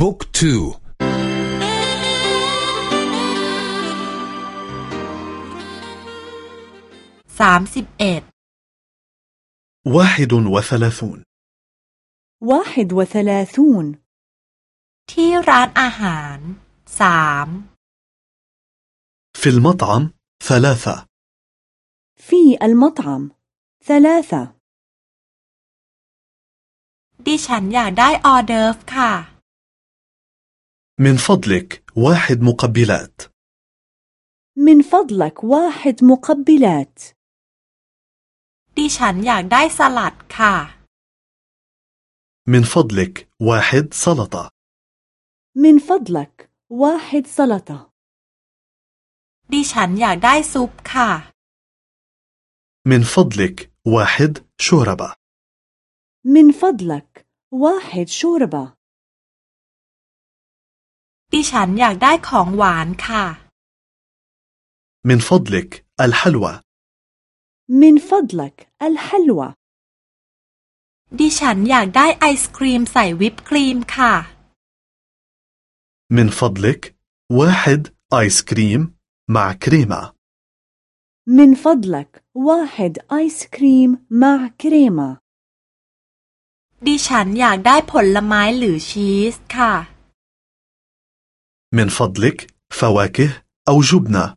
บุ๊กทูสามสิบเอ็ด واحد وثلاثون واحد وثلاثون ที่ร้านอาหารสาม في المطعم ثلاثة في المطعم ثلاثة ดิฉันอยากได้ออเดิร์ฟค่ะ من فضلك واحد مقبلات من فضلك واحد مقبلات ดิฉันอยากได้สลัดค่ะ من فضلك واحد سلطة من فضلك واحد سلطة ดิฉันอยากได้ซุปค่ะ من فضلك واحد شوربة من فضلك واحد شوربة ดิฉันอยากได้ของหวานค่ะ من فضلك الحلوى من فضلك الحلوى ดิฉันอยากได้ไอศครีมใส่วิปครีมค่ะ من فضلك واحد آيس كريم مع كريمة من فضلك واحد آيس كريم مع كريمة ดิฉันอยากได้ผลไม้หรือชีสค่ะ من فضلك فواكه أو جبنة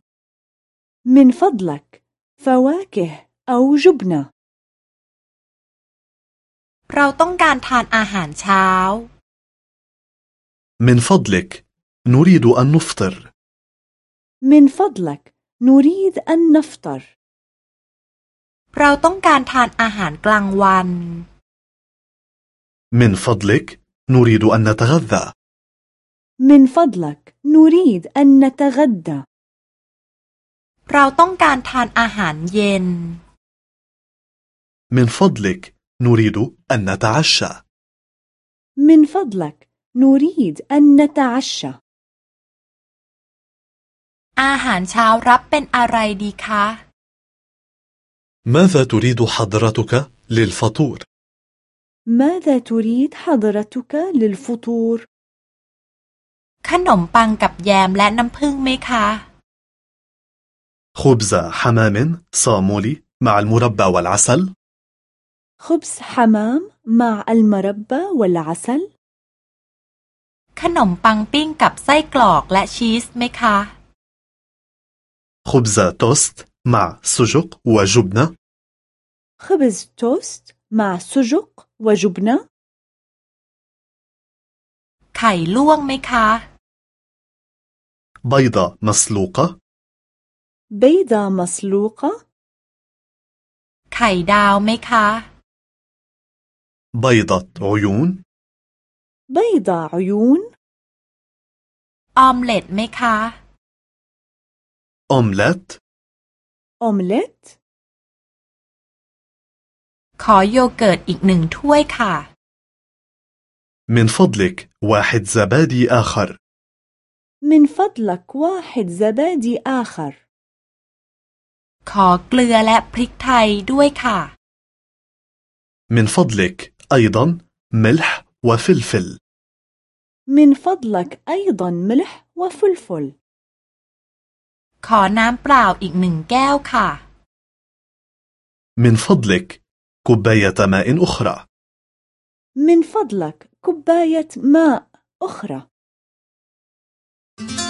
من فضلك فواكه أو جبنة เราต้องการทานอาหารเช้า من فضلك نريد أن نفطر من فضلك نريد أن نفطر เราต้องการทานอาหารกลางวัน من فضلك نريد أن نتغذى من فضلك نريد أن نتغدى เราต้องการทานอาหารเย็น من فضلك نريد أن نتعشى من فضلك نريد أن نتعشى อาหารเช้ารับเป็นอะไรดีคะ ماذا تريد حضرتك للفطور؟ ماذا تريد حضرتك للفطور؟ ขนมปังกับแยมและน้ำผึ้งไหมคะ خبز حمام صامولي مع المربى والعسل خبز حمام مع المربى والعسل ขนมปังปิ้งกับไส้กรอกและชีสไหมคะ خبز توست مع سجق وجبنة خبز توست مع سجق وجبنة ไข่ลวกไหมคะ بيضة مسلوقة بيضة مسلوقة ไข่ดาวไหมคะ بيضة عيون بيضة عيون ออมเล็ตไหมคะ أومليت أومليت ขอโยเกิร์ตอีกหนึ่งถ้วยค่ะ من فضلك واحد زبادي آخر من فضلك واحد زبادي آخر ขอเกลือและพริกไทยด้วยค่ะ من فضلك أيضا ملح وفلفل من فضلك أيضا ملح وفلفل ขอน้ำเปล่าอีกหนึ่งแก้วค่ะ من فضلك كوباية ماء أخرى من فضلك كوباية ماء أخرى Thank you.